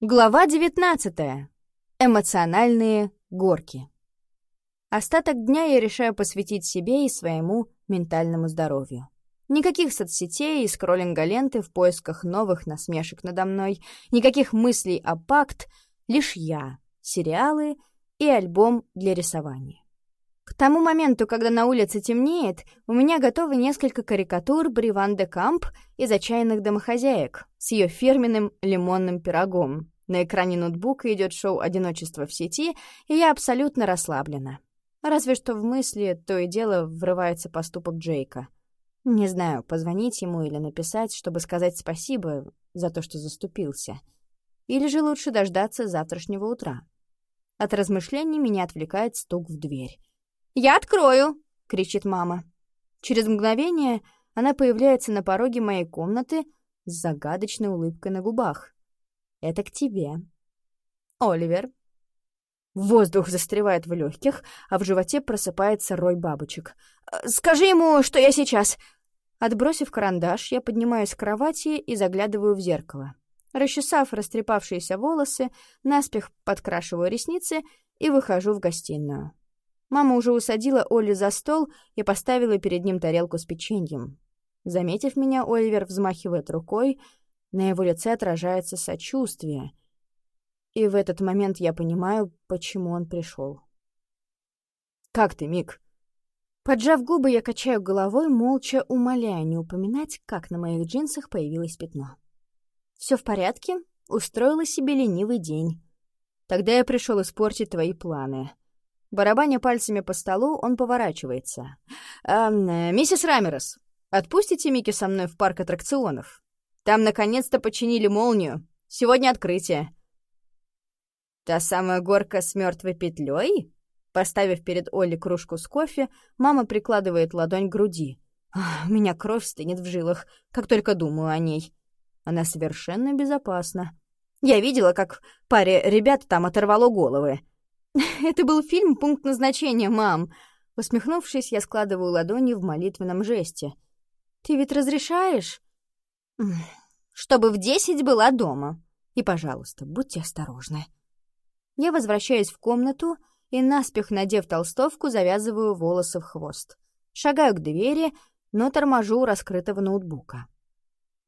Глава 19. Эмоциональные горки. Остаток дня я решаю посвятить себе и своему ментальному здоровью. Никаких соцсетей и скроллинга ленты в поисках новых насмешек надо мной, никаких мыслей о пакт, лишь я, сериалы и альбом для рисования. К тому моменту, когда на улице темнеет, у меня готовы несколько карикатур Бриван де Камп из «Отчаянных домохозяек» с ее фирменным лимонным пирогом, на экране ноутбука идет шоу «Одиночество в сети», и я абсолютно расслаблена. Разве что в мысли то и дело врывается поступок Джейка. Не знаю, позвонить ему или написать, чтобы сказать спасибо за то, что заступился. Или же лучше дождаться завтрашнего утра. От размышлений меня отвлекает стук в дверь. «Я открою!» — кричит мама. Через мгновение она появляется на пороге моей комнаты с загадочной улыбкой на губах. Это к тебе. Оливер. Воздух застревает в легких, а в животе просыпается рой бабочек. «Э, «Скажи ему, что я сейчас...» Отбросив карандаш, я поднимаюсь с кровати и заглядываю в зеркало. Расчесав растрепавшиеся волосы, наспех подкрашиваю ресницы и выхожу в гостиную. Мама уже усадила Олли за стол и поставила перед ним тарелку с печеньем. Заметив меня, Оливер взмахивает рукой, на его лице отражается сочувствие. И в этот момент я понимаю, почему он пришел. «Как ты, Мик?» Поджав губы, я качаю головой, молча умоляя не упоминать, как на моих джинсах появилось пятно. Все в порядке? Устроила себе ленивый день. Тогда я пришел испортить твои планы. Барабаня пальцами по столу, он поворачивается. «Эм, «Миссис Рамерос, отпустите Микки со мной в парк аттракционов?» Там наконец-то починили молнию. Сегодня открытие. Та самая горка с мертвой петлей? Поставив перед Олли кружку с кофе, мама прикладывает ладонь к груди. у меня кровь стынет в жилах, как только думаю о ней. Она совершенно безопасна. Я видела, как паре ребят там оторвало головы. Это был фильм «Пункт назначения, мам». Усмехнувшись, я складываю ладони в молитвенном жесте. «Ты ведь разрешаешь?» Чтобы в десять была дома. И, пожалуйста, будьте осторожны. Я возвращаюсь в комнату и, наспех надев толстовку, завязываю волосы в хвост. Шагаю к двери, но торможу у раскрытого ноутбука.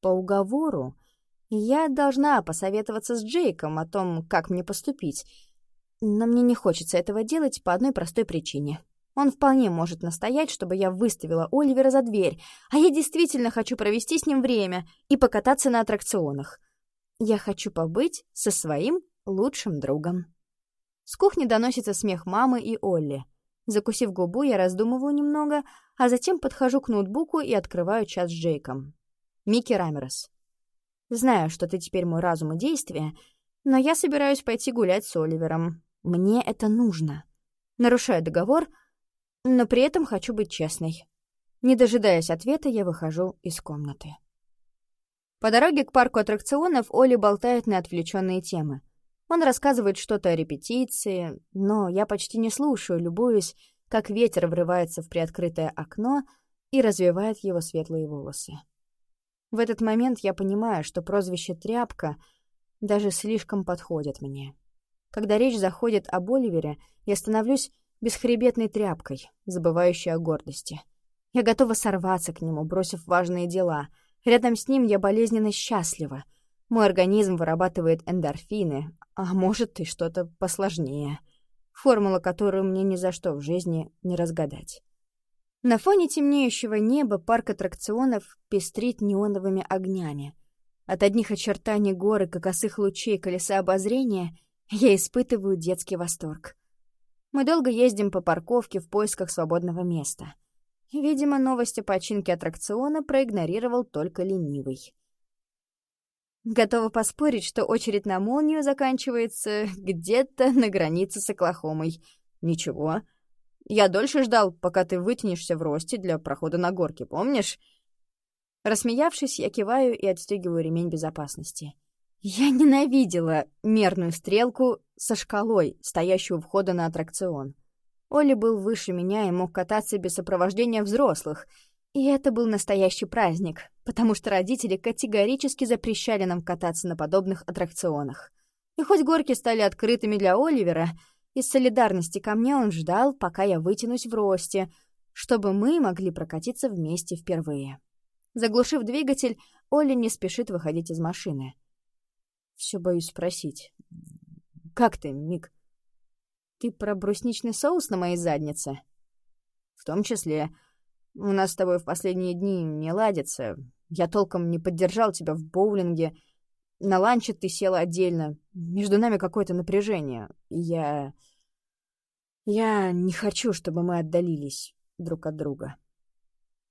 По уговору я должна посоветоваться с Джейком о том, как мне поступить, но мне не хочется этого делать по одной простой причине. Он вполне может настоять, чтобы я выставила Оливера за дверь, а я действительно хочу провести с ним время и покататься на аттракционах. Я хочу побыть со своим лучшим другом. С кухни доносится смех мамы и Олли. Закусив губу, я раздумываю немного, а затем подхожу к ноутбуку и открываю чат с Джейком. Микки Рамерос. Знаю, что ты теперь мой разум и действие, но я собираюсь пойти гулять с Оливером. Мне это нужно. Нарушаю договор — но при этом хочу быть честной. Не дожидаясь ответа, я выхожу из комнаты. По дороге к парку аттракционов Оля болтает на отвлеченные темы. Он рассказывает что-то о репетиции, но я почти не слушаю, любуюсь, как ветер врывается в приоткрытое окно и развивает его светлые волосы. В этот момент я понимаю, что прозвище «тряпка» даже слишком подходит мне. Когда речь заходит об Оливере, я становлюсь бесхребетной тряпкой, забывающей о гордости. Я готова сорваться к нему, бросив важные дела. Рядом с ним я болезненно счастлива. Мой организм вырабатывает эндорфины, а может и что-то посложнее. Формула, которую мне ни за что в жизни не разгадать. На фоне темнеющего неба парк аттракционов пестрит неоновыми огнями. От одних очертаний горы, как косых лучей колеса обозрения, я испытываю детский восторг. Мы долго ездим по парковке в поисках свободного места. Видимо, новости по починке аттракциона проигнорировал только ленивый. Готова поспорить, что очередь на молнию заканчивается где-то на границе с Оклахомой. Ничего. Я дольше ждал, пока ты вытянешься в росте для прохода на горке, помнишь? Рассмеявшись, я киваю и отстегиваю ремень безопасности. Я ненавидела мерную стрелку со шкалой, стоящую у входа на аттракцион. Оли был выше меня и мог кататься без сопровождения взрослых, и это был настоящий праздник, потому что родители категорически запрещали нам кататься на подобных аттракционах. И хоть горки стали открытыми для Оливера, из солидарности ко мне он ждал, пока я вытянусь в росте, чтобы мы могли прокатиться вместе впервые. Заглушив двигатель, Оля не спешит выходить из машины. Все боюсь спросить. «Как ты, Мик?» «Ты про брусничный соус на моей заднице?» «В том числе. У нас с тобой в последние дни не ладится. Я толком не поддержал тебя в боулинге. На ланче ты села отдельно. Между нами какое-то напряжение. я... Я не хочу, чтобы мы отдалились друг от друга.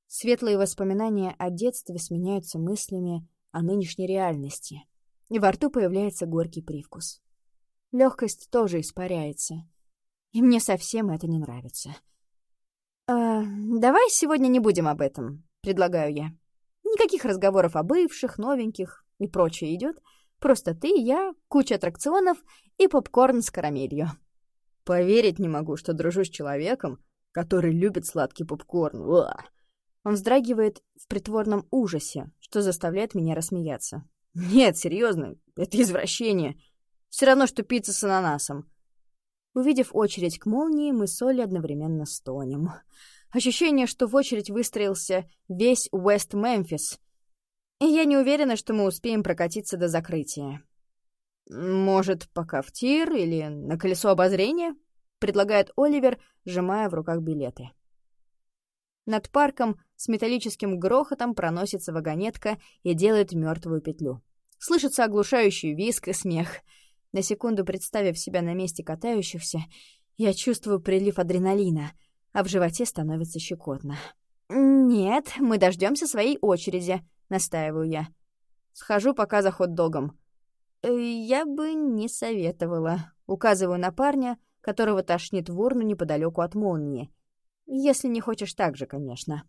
Светлые воспоминания о детстве сменяются мыслями о нынешней реальности, и во рту появляется горький привкус. Легкость тоже испаряется, и мне совсем это не нравится. «Э, «Давай сегодня не будем об этом», — предлагаю я. Никаких разговоров о бывших, новеньких и прочее идет. Просто ты, я, куча аттракционов и попкорн с карамелью. Поверить не могу, что дружу с человеком, который любит сладкий попкорн. Уа! Он вздрагивает в притворном ужасе, что заставляет меня рассмеяться. Нет, серьезно, это извращение. Все равно, что пицца с ананасом. Увидев очередь к молнии, мы с Олей одновременно стонем. Ощущение, что в очередь выстроился весь Уэст-Мемфис. И я не уверена, что мы успеем прокатиться до закрытия. «Может, пока в тир или на колесо обозрения?» — предлагает Оливер, сжимая в руках билеты. Над парком с металлическим грохотом проносится вагонетка и делает мертвую петлю. Слышится оглушающий визг и смех. На секунду представив себя на месте катающихся, я чувствую прилив адреналина — а в животе становится щекотно. «Нет, мы дождемся своей очереди», — настаиваю я. «Схожу пока за хот-догом». «Э, «Я бы не советовала», — указываю на парня, которого тошнит в урну неподалеку от молнии. «Если не хочешь так же, конечно».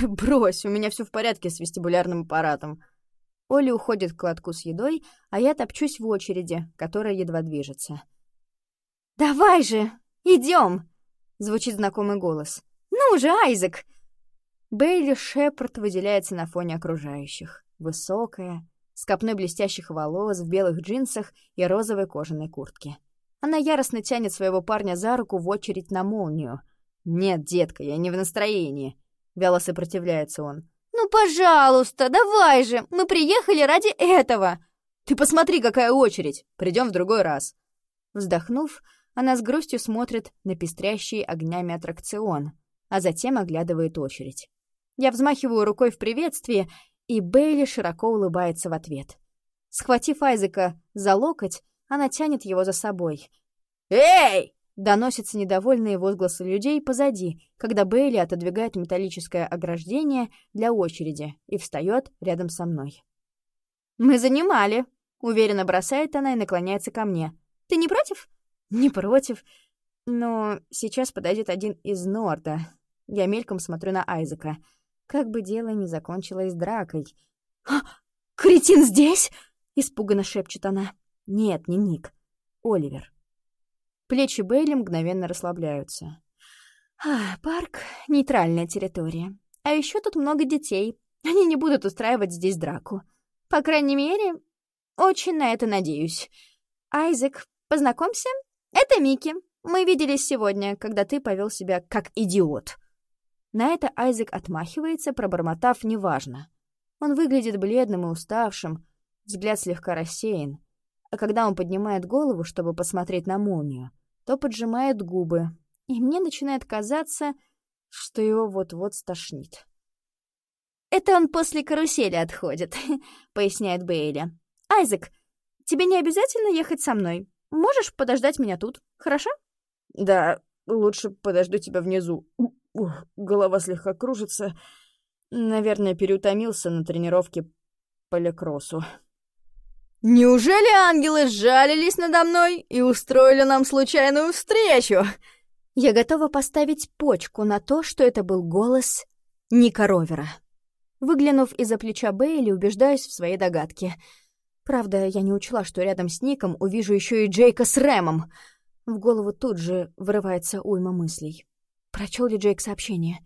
«Брось, у меня все в порядке с вестибулярным аппаратом». Оля уходит к кладку с едой, а я топчусь в очереди, которая едва движется. «Давай же, идем! Звучит знакомый голос. «Ну же, Айзек!» Бейли Шепард выделяется на фоне окружающих. Высокая, с копной блестящих волос, в белых джинсах и розовой кожаной куртке. Она яростно тянет своего парня за руку в очередь на молнию. «Нет, детка, я не в настроении», — вяло сопротивляется он. «Ну, пожалуйста, давай же! Мы приехали ради этого!» «Ты посмотри, какая очередь! Придем в другой раз!» Вздохнув, она с грустью смотрит на пестрящий огнями аттракцион, а затем оглядывает очередь. Я взмахиваю рукой в приветствии, и Бейли широко улыбается в ответ. Схватив Айзека за локоть, она тянет его за собой. «Эй!» — доносятся недовольные возгласы людей позади, когда Бейли отодвигает металлическое ограждение для очереди и встает рядом со мной. «Мы занимали», — уверенно бросает она и наклоняется ко мне. «Ты не против?» Не против. Но сейчас подойдет один из Норда. Я мельком смотрю на Айзека. Как бы дело не закончилось дракой. «А, кретин здесь?» — испуганно шепчет она. «Нет, не Ник. Оливер». Плечи Бейли мгновенно расслабляются. «А, парк — нейтральная территория. А еще тут много детей. Они не будут устраивать здесь драку. По крайней мере, очень на это надеюсь. Айзек, познакомься, «Это Микки. Мы виделись сегодня, когда ты повел себя как идиот». На это Айзек отмахивается, пробормотав «неважно». Он выглядит бледным и уставшим, взгляд слегка рассеян. А когда он поднимает голову, чтобы посмотреть на молнию, то поджимает губы, и мне начинает казаться, что его вот-вот стошнит. «Это он после карусели отходит», — поясняет Бейли. «Айзек, тебе не обязательно ехать со мной. Можешь подождать меня тут, хорошо?» «Да, лучше подожду тебя внизу. Ух, голова слегка кружится. Наверное, переутомился на тренировке по лекросу». «Неужели ангелы сжалились надо мной и устроили нам случайную встречу?» Я готова поставить почку на то, что это был голос Ника Ровера. Выглянув из-за плеча Бейли, убеждаюсь в своей догадке — Правда, я не учла, что рядом с Ником увижу еще и Джейка с Рэмом. В голову тут же вырывается уйма мыслей. Прочел ли Джейк сообщение?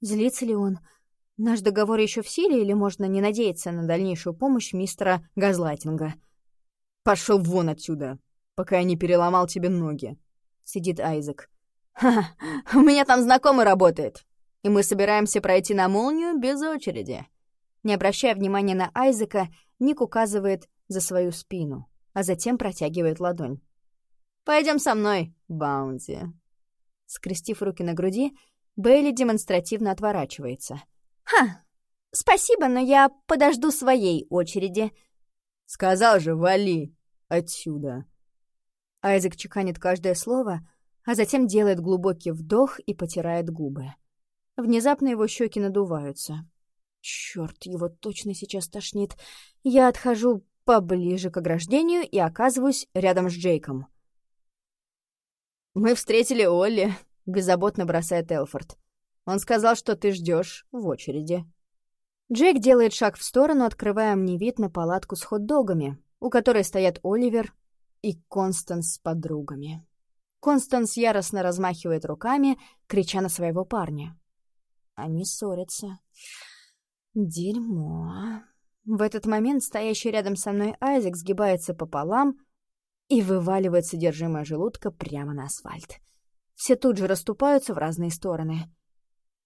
Злится ли он? Наш договор еще в силе или можно не надеяться на дальнейшую помощь мистера Газлайтинга? Пошел вон отсюда, пока я не переломал тебе ноги», — сидит Айзек. «Ха, у меня там знакомый работает, и мы собираемся пройти на молнию без очереди». Не обращая внимания на Айзека, Ник указывает за свою спину, а затем протягивает ладонь. Пойдем со мной, Баунти». Скрестив руки на груди, Бейли демонстративно отворачивается. «Ха! Спасибо, но я подожду своей очереди». «Сказал же, вали отсюда!» Айзек чеканит каждое слово, а затем делает глубокий вдох и потирает губы. Внезапно его щеки надуваются. Черт, его точно сейчас тошнит. Я отхожу поближе к ограждению и оказываюсь рядом с Джейком. «Мы встретили Олли», — беззаботно бросает Элфорд. «Он сказал, что ты ждешь в очереди». Джейк делает шаг в сторону, открывая мне вид на палатку с хот-догами, у которой стоят Оливер и Констанс с подругами. Констанс яростно размахивает руками, крича на своего парня. Они ссорятся. Дерьмо. В этот момент стоящий рядом со мной Айзек сгибается пополам и вываливает содержимое желудка прямо на асфальт. Все тут же расступаются в разные стороны.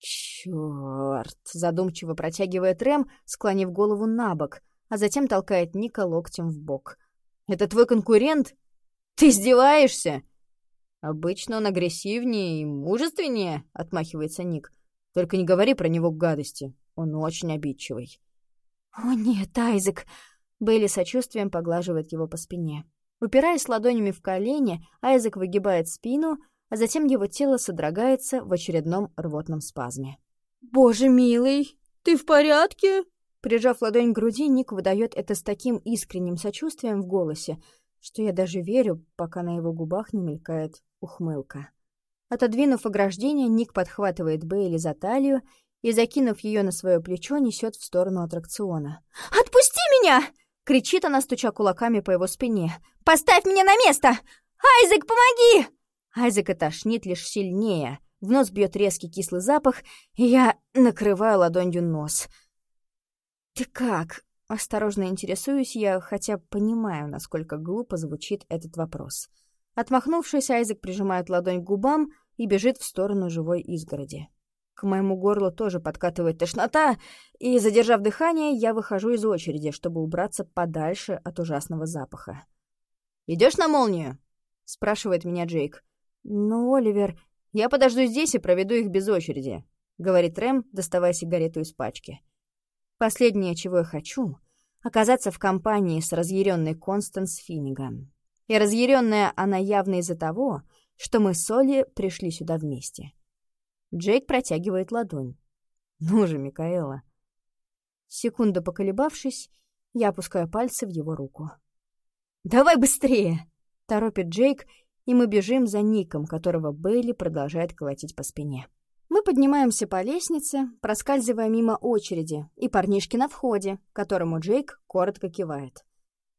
«Чёрт!» — задумчиво протягивает Рэм, склонив голову на бок, а затем толкает Ника локтем в бок. «Это твой конкурент? Ты издеваешься?» «Обычно он агрессивнее и мужественнее», — отмахивается Ник. «Только не говори про него гадости. Он очень обидчивый». «О нет, Айзек!» Бейли сочувствием поглаживает его по спине. Упираясь ладонями в колени, Айзек выгибает спину, а затем его тело содрогается в очередном рвотном спазме. «Боже милый, ты в порядке?» Прижав ладонь к груди, Ник выдает это с таким искренним сочувствием в голосе, что я даже верю, пока на его губах не мелькает ухмылка. Отодвинув ограждение, Ник подхватывает Бейли за талию и, закинув ее на свое плечо, несет в сторону аттракциона. «Отпусти меня!» — кричит она, стуча кулаками по его спине. «Поставь меня на место! Айзек, помоги!» Айзека тошнит лишь сильнее. В нос бьет резкий кислый запах, и я накрываю ладонью нос. «Ты как?» — осторожно интересуюсь я, хотя понимаю, насколько глупо звучит этот вопрос. Отмахнувшись, Айзек прижимает ладонь к губам и бежит в сторону живой изгороди. К моему горлу тоже подкатывает тошнота, и, задержав дыхание, я выхожу из очереди, чтобы убраться подальше от ужасного запаха. «Идешь на молнию?» — спрашивает меня Джейк. «Ну, Оливер, я подожду здесь и проведу их без очереди», — говорит Рэм, доставая сигарету из пачки. «Последнее, чего я хочу — оказаться в компании с разъяренной Констанс Финниган. И разъяренная она явно из-за того, что мы с Оли пришли сюда вместе». Джейк протягивает ладонь. «Ну же, Микаэла». Секунду поколебавшись, я опускаю пальцы в его руку. «Давай быстрее!» — торопит Джейк, и мы бежим за Ником, которого Бейли продолжает колотить по спине. Мы поднимаемся по лестнице, проскальзывая мимо очереди, и парнишки на входе, которому Джейк коротко кивает.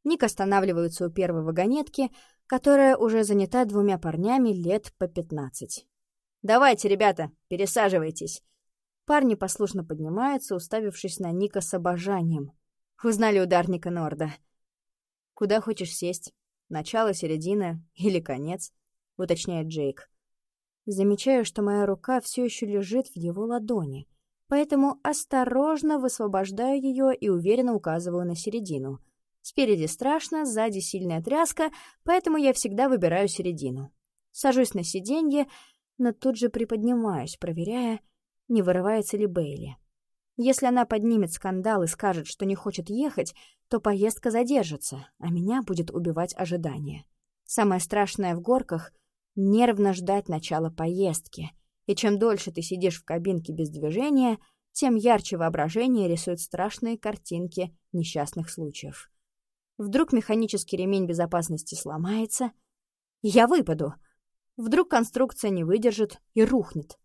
Ник останавливается у первой вагонетки, которая уже занята двумя парнями лет по пятнадцать. «Давайте, ребята, пересаживайтесь!» Парни послушно поднимаются, уставившись на Ника с обожанием. Узнали ударника Норда. «Куда хочешь сесть?» Начало, середина или конец, уточняет Джейк. Замечаю, что моя рука все еще лежит в его ладони, поэтому осторожно высвобождаю ее и уверенно указываю на середину. Спереди страшно, сзади сильная тряска, поэтому я всегда выбираю середину. Сажусь на сиденье, но тут же приподнимаюсь, проверяя, не вырывается ли Бейли. Если она поднимет скандал и скажет, что не хочет ехать, то поездка задержится, а меня будет убивать ожидание. Самое страшное в горках — нервно ждать начала поездки. И чем дольше ты сидишь в кабинке без движения, тем ярче воображение рисует страшные картинки несчастных случаев. Вдруг механический ремень безопасности сломается, я выпаду. Вдруг конструкция не выдержит и рухнет.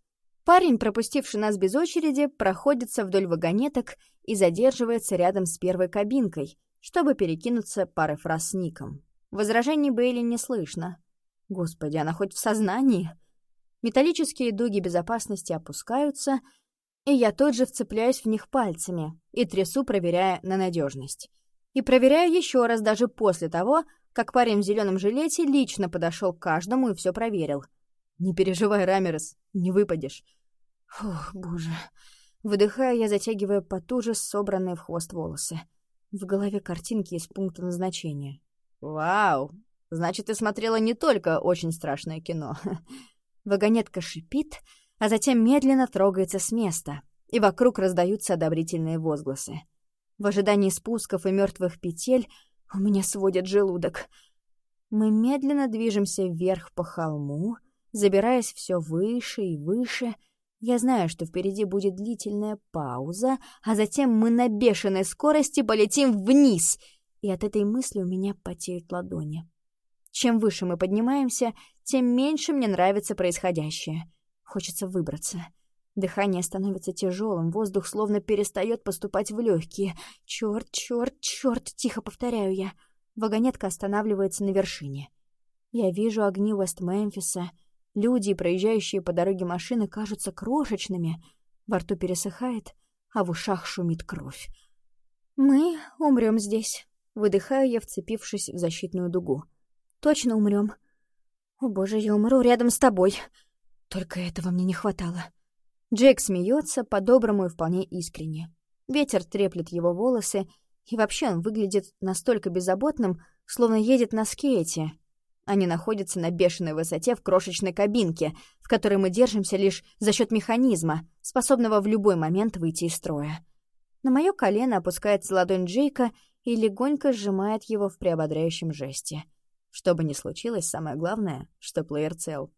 Парень, пропустивший нас без очереди, проходится вдоль вагонеток и задерживается рядом с первой кабинкой, чтобы перекинуться парой фраз с Ником. Возражений Бейли не слышно. Господи, она хоть в сознании? Металлические дуги безопасности опускаются, и я тут же вцепляюсь в них пальцами и трясу, проверяя на надежность. И проверяю еще раз даже после того, как парень в зеленом жилете лично подошел к каждому и все проверил. «Не переживай, Рамерес, не выпадешь». Фух, боже. Выдыхая, я затягиваю потуже собранные в хвост волосы. В голове картинки из пункта назначения. «Вау! Значит, ты смотрела не только очень страшное кино». Вагонетка шипит, а затем медленно трогается с места, и вокруг раздаются одобрительные возгласы. В ожидании спусков и мертвых петель у меня сводит желудок. Мы медленно движемся вверх по холму, забираясь все выше и выше. Я знаю, что впереди будет длительная пауза, а затем мы на бешеной скорости полетим вниз, и от этой мысли у меня потеют ладони. Чем выше мы поднимаемся, тем меньше мне нравится происходящее. Хочется выбраться. Дыхание становится тяжелым, воздух словно перестает поступать в легкие. Черт, черт, черт, тихо повторяю я. Вагонетка останавливается на вершине. Я вижу огни Вест-Мемфиса. Люди, проезжающие по дороге машины, кажутся крошечными. Во рту пересыхает, а в ушах шумит кровь. «Мы умрем здесь», — выдыхаю я, вцепившись в защитную дугу. «Точно умрем. О боже, я умру рядом с тобой. Только этого мне не хватало». Джейк смеется по-доброму и вполне искренне. Ветер треплет его волосы, и вообще он выглядит настолько беззаботным, словно едет на скейте. Они находятся на бешеной высоте в крошечной кабинке, в которой мы держимся лишь за счет механизма, способного в любой момент выйти из строя. На мое колено опускается ладонь Джейка и легонько сжимает его в приободряющем жесте. Что бы ни случилось, самое главное, что плеер цел.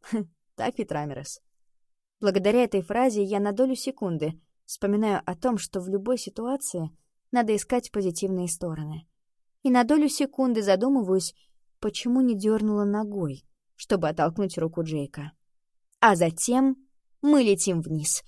Так ведь, Рамерес? Благодаря этой фразе я на долю секунды вспоминаю о том, что в любой ситуации надо искать позитивные стороны. И на долю секунды задумываюсь, почему не дернула ногой, чтобы оттолкнуть руку Джейка. А затем мы летим вниз.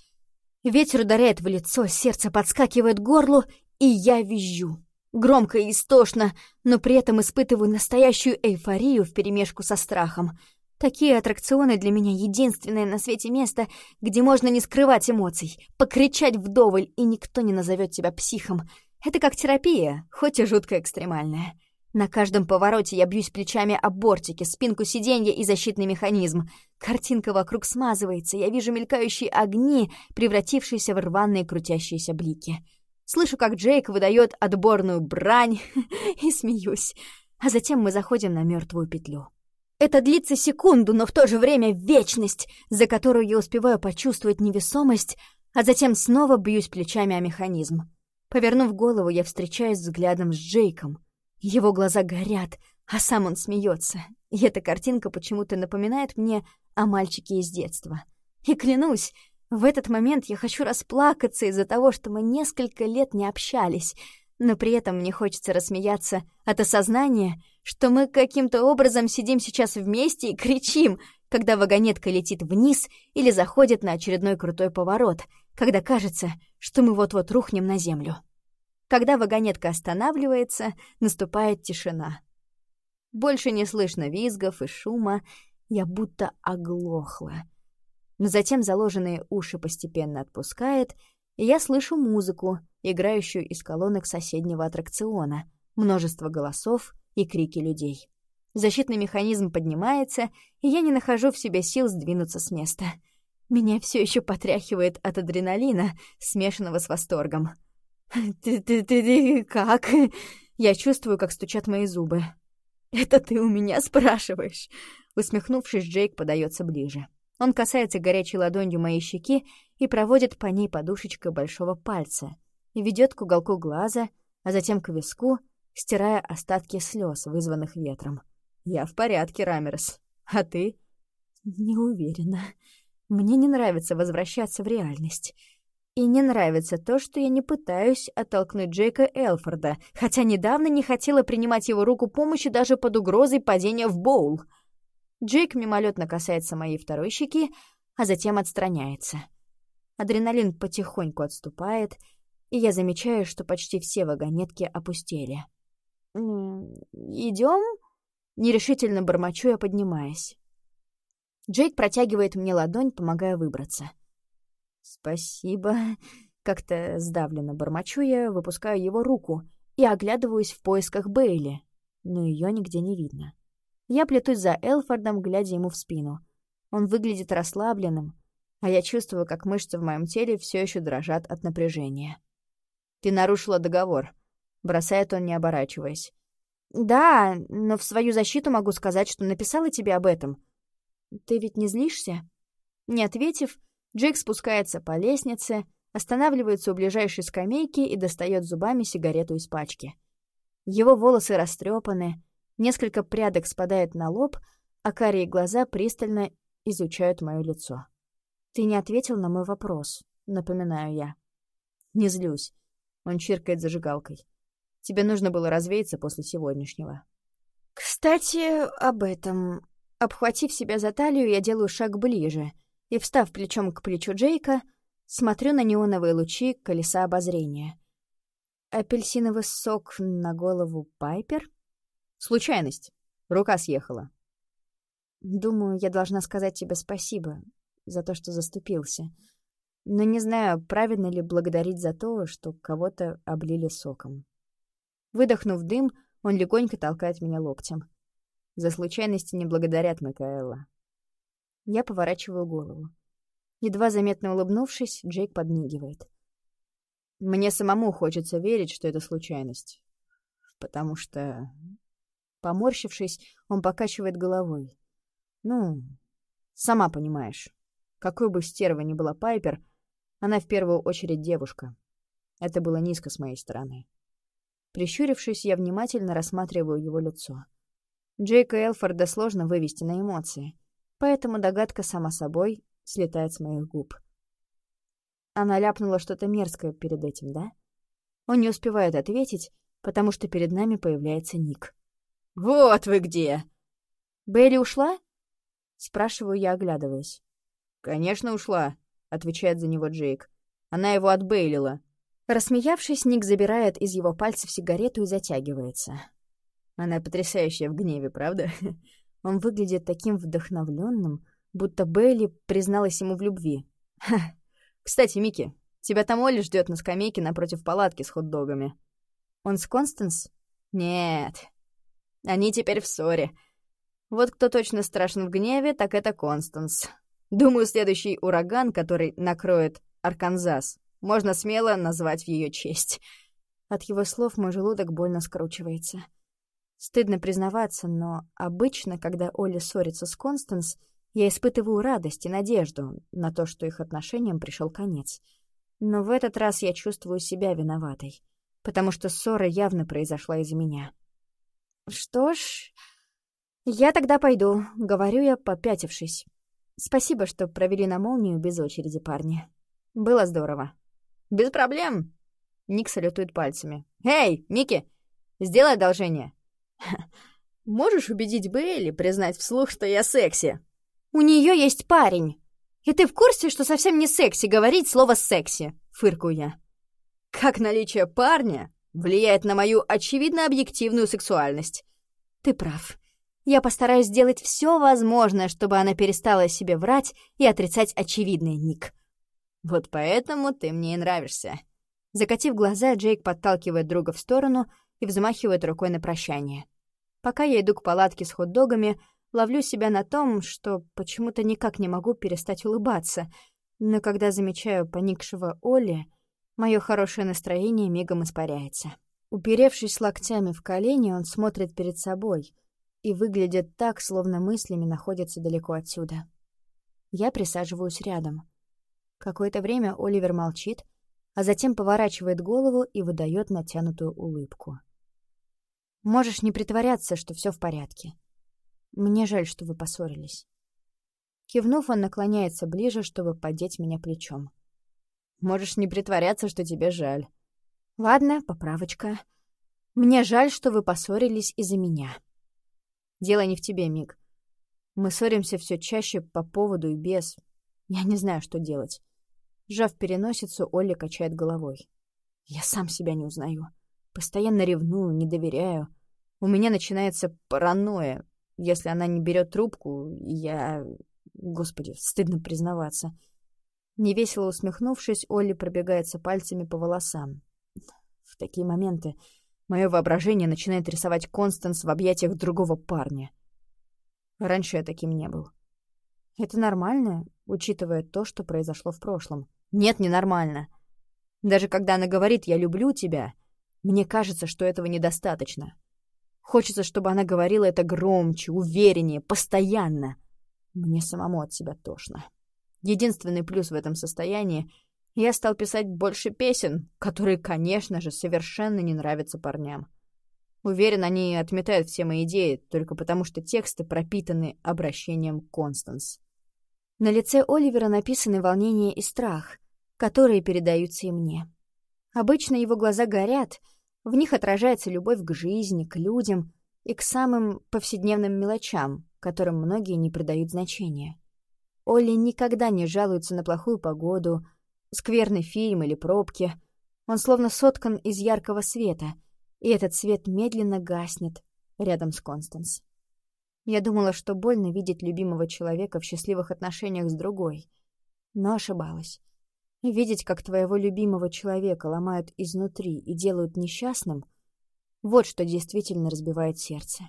Ветер ударяет в лицо, сердце подскакивает к горлу, и я визжу. Громко и истошно, но при этом испытываю настоящую эйфорию вперемешку со страхом — Такие аттракционы для меня единственное на свете место, где можно не скрывать эмоций, покричать вдоволь, и никто не назовет тебя психом. Это как терапия, хоть и жутко экстремальная. На каждом повороте я бьюсь плечами об бортики, спинку сиденья и защитный механизм. Картинка вокруг смазывается, я вижу мелькающие огни, превратившиеся в рваные крутящиеся блики. Слышу, как Джейк выдает отборную брань и смеюсь. А затем мы заходим на мертвую петлю. Это длится секунду, но в то же время вечность, за которую я успеваю почувствовать невесомость, а затем снова бьюсь плечами о механизм. Повернув голову, я встречаюсь взглядом с Джейком. Его глаза горят, а сам он смеется. И эта картинка почему-то напоминает мне о мальчике из детства. И клянусь, в этот момент я хочу расплакаться из-за того, что мы несколько лет не общались — но при этом мне хочется рассмеяться от осознания, что мы каким-то образом сидим сейчас вместе и кричим, когда вагонетка летит вниз или заходит на очередной крутой поворот, когда кажется, что мы вот-вот рухнем на землю. Когда вагонетка останавливается, наступает тишина. Больше не слышно визгов и шума, я будто оглохла. Но затем заложенные уши постепенно отпускает, и я слышу музыку, играющую из колонок соседнего аттракциона, множество голосов и крики людей. Защитный механизм поднимается, и я не нахожу в себе сил сдвинуться с места. Меня все еще потряхивает от адреналина, смешанного с восторгом. «Ты-ты-ты как?» Я чувствую, как стучат мои зубы. «Это ты у меня спрашиваешь?» Усмехнувшись, Джейк подается ближе. Он касается горячей ладонью моей щеки и проводит по ней подушечкой большого пальца, и ведет к уголку глаза, а затем к виску, стирая остатки слез, вызванных ветром. «Я в порядке, Рамерс. А ты?» «Не уверена. Мне не нравится возвращаться в реальность. И не нравится то, что я не пытаюсь оттолкнуть Джейка Элфорда, хотя недавно не хотела принимать его руку помощи даже под угрозой падения в боул». Джейк мимолетно касается моей второй щеки, а затем отстраняется. Адреналин потихоньку отступает, и я замечаю, что почти все вагонетки опустели. «Идем?» — нерешительно бормочу я, поднимаясь. Джейк протягивает мне ладонь, помогая выбраться. «Спасибо». Как-то сдавленно бормочу я, выпускаю его руку и оглядываюсь в поисках Бейли. но ее нигде не видно. Я плетусь за Элфордом, глядя ему в спину. Он выглядит расслабленным, а я чувствую, как мышцы в моем теле все еще дрожат от напряжения. «Ты нарушила договор», — бросает он, не оборачиваясь. «Да, но в свою защиту могу сказать, что написала тебе об этом. Ты ведь не злишься?» Не ответив, Джейк спускается по лестнице, останавливается у ближайшей скамейки и достает зубами сигарету из пачки. Его волосы растрепаны, несколько прядок спадает на лоб, а карие глаза пристально изучают мое лицо. «Ты не ответил на мой вопрос», — напоминаю я. «Не злюсь». Он чиркает зажигалкой. «Тебе нужно было развеяться после сегодняшнего». «Кстати, об этом...» Обхватив себя за талию, я делаю шаг ближе и, встав плечом к плечу Джейка, смотрю на неоновые лучи колеса обозрения. Апельсиновый сок на голову Пайпер? Случайность. Рука съехала. Думаю, я должна сказать тебе спасибо за то, что заступился. Но не знаю, правильно ли благодарить за то, что кого-то облили соком. Выдохнув дым, он легонько толкает меня локтем. За случайности не благодарят Микаэла. Я поворачиваю голову. Едва заметно улыбнувшись, Джейк подмигивает. Мне самому хочется верить, что это случайность. Потому что... Поморщившись, он покачивает головой. Ну, сама понимаешь. Какой бы стерва ни была Пайпер, она в первую очередь девушка. Это было низко с моей стороны. Прищурившись, я внимательно рассматриваю его лицо. Джейка Элфорда сложно вывести на эмоции, поэтому догадка сама собой слетает с моих губ. Она ляпнула что-то мерзкое перед этим, да? Он не успевает ответить, потому что перед нами появляется Ник. «Вот вы где!» «Бейли ушла?» Спрашиваю я, оглядываясь. «Конечно ушла», — отвечает за него Джейк. «Она его отбейлила». Рассмеявшись, Ник забирает из его пальцев сигарету и затягивается. Она потрясающая в гневе, правда? Он выглядит таким вдохновленным, будто Бейли призналась ему в любви. Ха, «Кстати, Микки, тебя там Оля ждет на скамейке напротив палатки с хот-догами». «Он с Констанс?» «Нет. Они теперь в ссоре. Вот кто точно страшен в гневе, так это Констанс. Думаю, следующий ураган, который накроет Арканзас, можно смело назвать в ее честь». От его слов мой желудок больно скручивается. Стыдно признаваться, но обычно, когда Оля ссорится с Констанс, я испытываю радость и надежду на то, что их отношениям пришел конец. Но в этот раз я чувствую себя виноватой, потому что ссора явно произошла из-за меня. «Что ж, я тогда пойду», — говорю я, попятившись. «Спасибо, что провели на молнию без очереди, парни. Было здорово». «Без проблем!» Ник салютует пальцами. «Эй, Микки, сделай одолжение!» «Можешь убедить Бейли признать вслух, что я секси?» У нее есть парень. И ты в курсе, что совсем не секси говорить слово «секси»?» — фыркую я. «Как наличие парня влияет на мою очевидно объективную сексуальность?» «Ты прав. Я постараюсь сделать все возможное, чтобы она перестала себе врать и отрицать очевидный Ник». «Вот поэтому ты мне и нравишься». Закатив глаза, Джейк подталкивает друга в сторону и взмахивает рукой на прощание. Пока я иду к палатке с хот-догами, Ловлю себя на том, что почему-то никак не могу перестать улыбаться, но когда замечаю поникшего Оли, мое хорошее настроение мигом испаряется. Уперевшись локтями в колени, он смотрит перед собой и выглядит так, словно мыслями находится далеко отсюда. Я присаживаюсь рядом. Какое-то время Оливер молчит, а затем поворачивает голову и выдает натянутую улыбку. «Можешь не притворяться, что все в порядке. Мне жаль, что вы поссорились». Кивнув, он наклоняется ближе, чтобы поддеть меня плечом. «Можешь не притворяться, что тебе жаль». «Ладно, поправочка. Мне жаль, что вы поссорились из-за меня». «Дело не в тебе, Мик. Мы ссоримся все чаще по поводу и без. Я не знаю, что делать». Сжав переносицу, Оля качает головой. «Я сам себя не узнаю. Постоянно ревную, не доверяю. У меня начинается паранойя, если она не берет трубку, я... Господи, стыдно признаваться. Невесело усмехнувшись, Олли пробегается пальцами по волосам. В такие моменты Мое воображение начинает рисовать Констанс в объятиях другого парня. Раньше я таким не был. Это нормально, учитывая то, что произошло в прошлом. Нет, ненормально. Даже когда она говорит «я люблю тебя», мне кажется, что этого недостаточно. Хочется, чтобы она говорила это громче, увереннее, постоянно. Мне самому от себя тошно. Единственный плюс в этом состоянии — я стал писать больше песен, которые, конечно же, совершенно не нравятся парням. Уверен, они отметают все мои идеи только потому, что тексты пропитаны обращением Констанс. На лице Оливера написаны волнение и страх, которые передаются и мне. Обычно его глаза горят, в них отражается любовь к жизни, к людям и к самым повседневным мелочам, которым многие не придают значения. Олли никогда не жалуется на плохую погоду, скверный фильм или пробки. Он словно соткан из яркого света, и этот свет медленно гаснет рядом с Констанс. Я думала, что больно видеть любимого человека в счастливых отношениях с другой, но ошибалась. Видеть, как твоего любимого человека ломают изнутри и делают несчастным, вот что действительно разбивает сердце.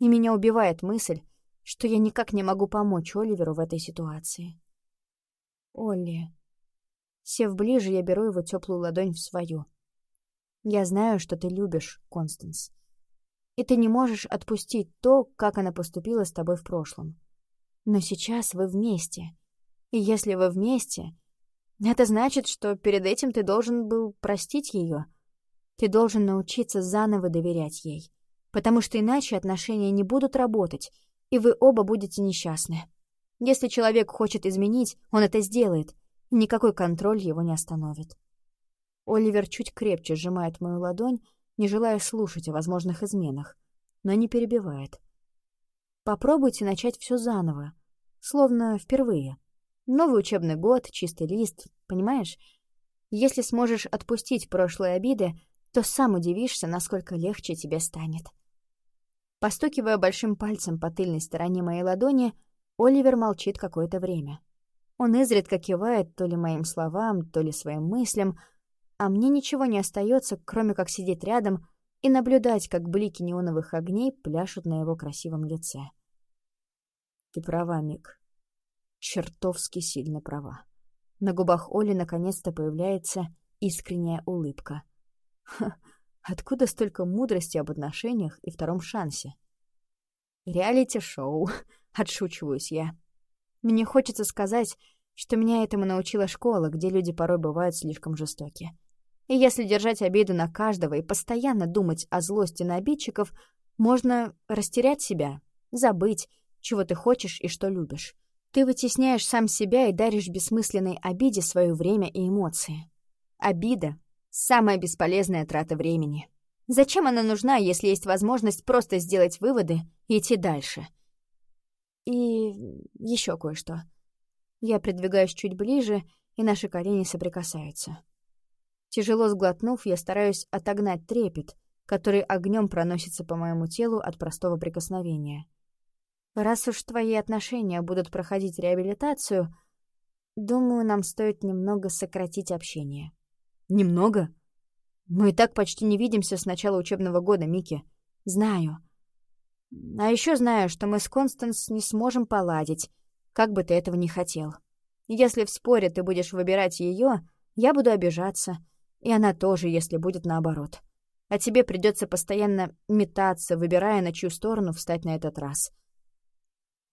И меня убивает мысль, что я никак не могу помочь Оливеру в этой ситуации. Олли. Сев ближе, я беру его теплую ладонь в свою. Я знаю, что ты любишь Констанс. И ты не можешь отпустить то, как она поступила с тобой в прошлом. Но сейчас вы вместе. И если вы вместе, это значит, что перед этим ты должен был простить ее. Ты должен научиться заново доверять ей. Потому что иначе отношения не будут работать, и вы оба будете несчастны. Если человек хочет изменить, он это сделает. Никакой контроль его не остановит. Оливер чуть крепче сжимает мою ладонь, не желая слушать о возможных изменах, но не перебивает. Попробуйте начать все заново, словно впервые. Новый учебный год, чистый лист, понимаешь? Если сможешь отпустить прошлые обиды, то сам удивишься, насколько легче тебе станет. Постукивая большим пальцем по тыльной стороне моей ладони, Оливер молчит какое-то время. Он изредка кивает то ли моим словам, то ли своим мыслям, а мне ничего не остается, кроме как сидеть рядом и наблюдать, как блики неоновых огней пляшут на его красивом лице. Ты права, Мик. Чертовски сильно права. На губах Оли наконец-то появляется искренняя улыбка. Ха, Откуда столько мудрости об отношениях и втором шансе? Реалити-шоу. Отшучиваюсь я. Мне хочется сказать, что меня этому научила школа, где люди порой бывают слишком жестоки. И если держать обиду на каждого и постоянно думать о злости на обидчиков, можно растерять себя, забыть, чего ты хочешь и что любишь. Ты вытесняешь сам себя и даришь бессмысленной обиде свое время и эмоции. Обида Самая бесполезная трата времени. Зачем она нужна, если есть возможность просто сделать выводы и идти дальше? И еще кое-что. Я придвигаюсь чуть ближе, и наши колени соприкасаются. Тяжело сглотнув, я стараюсь отогнать трепет, который огнем проносится по моему телу от простого прикосновения. Раз уж твои отношения будут проходить реабилитацию, думаю, нам стоит немного сократить общение. Немного? Мы и так почти не видимся с начала учебного года, Микки. Знаю. А еще знаю, что мы с Констанс не сможем поладить, как бы ты этого не хотел. Если в споре ты будешь выбирать ее, я буду обижаться, и она тоже, если будет наоборот. А тебе придется постоянно метаться, выбирая, на чью сторону встать на этот раз.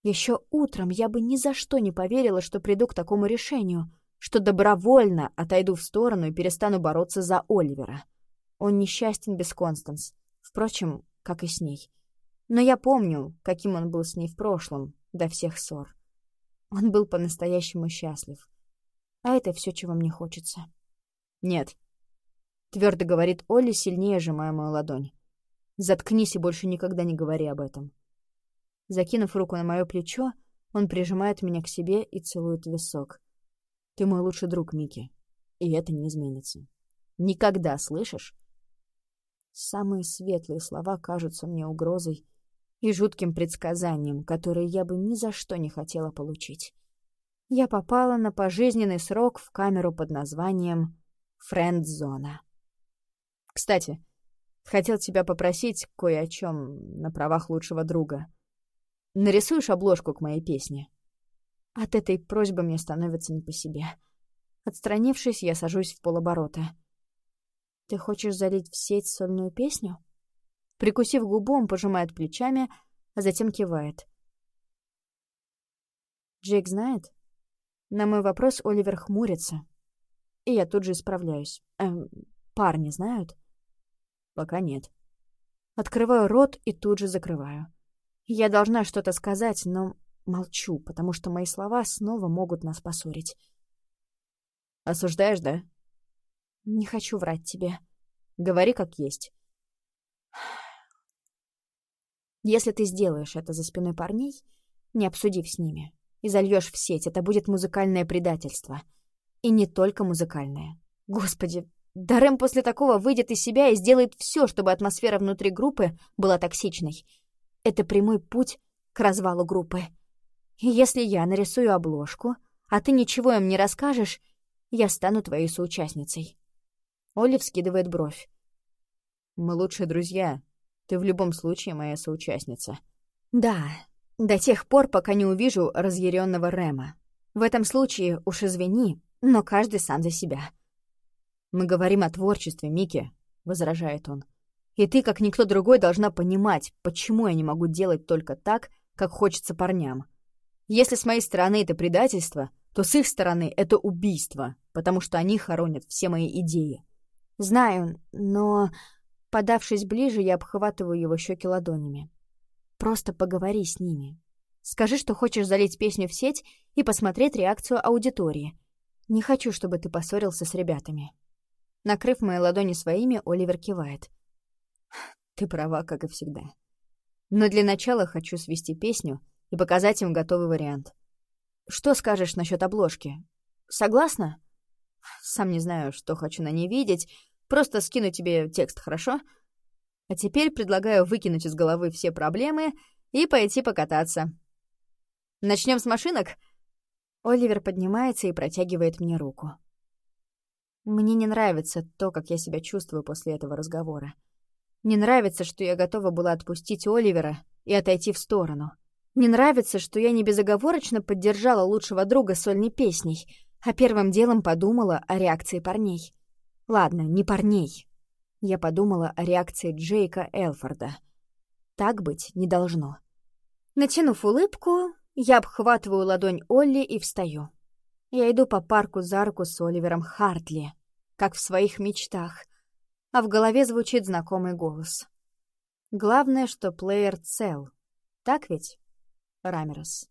Еще утром я бы ни за что не поверила, что приду к такому решению — что добровольно отойду в сторону и перестану бороться за Оливера. Он несчастен без Констанс, впрочем, как и с ней. Но я помню, каким он был с ней в прошлом, до всех ссор. Он был по-настоящему счастлив. А это все, чего мне хочется. «Нет», — твердо говорит Олли, сильнее сжимая мою ладонь. «Заткнись и больше никогда не говори об этом». Закинув руку на мое плечо, он прижимает меня к себе и целует висок. Ты мой лучший друг, Микки. И это не изменится. Никогда, слышишь? Самые светлые слова кажутся мне угрозой и жутким предсказанием, которое я бы ни за что не хотела получить. Я попала на пожизненный срок в камеру под названием «Френд-зона». Кстати, Хотел тебя попросить кое о чем на правах лучшего друга. Нарисуешь обложку к моей песне?» От этой просьбы мне становится не по себе. Отстранившись, я сажусь в полоборота. «Ты хочешь залить в сеть сольную песню?» Прикусив губу, он пожимает плечами, а затем кивает. «Джейк знает?» На мой вопрос Оливер хмурится. И я тут же исправляюсь. Эм, парни знают? Пока нет. Открываю рот и тут же закрываю. Я должна что-то сказать, но молчу, потому что мои слова снова могут нас поссорить. Осуждаешь, да? Не хочу врать тебе. Говори как есть. Если ты сделаешь это за спиной парней, не обсудив с ними, и зальешь в сеть, это будет музыкальное предательство. И не только музыкальное. Господи, Дарем после такого выйдет из себя и сделает все, чтобы атмосфера внутри группы была токсичной. Это прямой путь к развалу группы. И если я нарисую обложку, а ты ничего им не расскажешь, я стану твоей соучастницей. Олив скидывает бровь. Мы лучшие друзья. Ты в любом случае моя соучастница. Да, до тех пор, пока не увижу разъяренного Рема. В этом случае уж извини, но каждый сам за себя. «Мы говорим о творчестве, Микки», — возражает он. «И ты, как никто другой, должна понимать, почему я не могу делать только так, как хочется парням. Если с моей стороны это предательство, то с их стороны это убийство, потому что они хоронят все мои идеи». «Знаю, но...» Подавшись ближе, я обхватываю его щеки ладонями. «Просто поговори с ними. Скажи, что хочешь залить песню в сеть и посмотреть реакцию аудитории. Не хочу, чтобы ты поссорился с ребятами». Накрыв мои ладони своими, Оливер кивает. «Ты права, как и всегда. Но для начала хочу свести песню и показать им готовый вариант. Что скажешь насчет обложки? Согласна? Сам не знаю, что хочу на ней видеть. Просто скину тебе текст, хорошо? А теперь предлагаю выкинуть из головы все проблемы и пойти покататься. Начнем с машинок?» Оливер поднимается и протягивает мне руку. Мне не нравится то, как я себя чувствую после этого разговора. Не нравится, что я готова была отпустить Оливера и отойти в сторону. Не нравится, что я не безоговорочно поддержала лучшего друга сольной песней, а первым делом подумала о реакции парней. Ладно, не парней. Я подумала о реакции Джейка Элфорда. Так быть не должно. Натянув улыбку, я обхватываю ладонь Олли и встаю. Я иду по парку за руку с Оливером Хартли, как в своих мечтах, а в голове звучит знакомый голос. Главное, что плеер цел. Так ведь, Рамерос?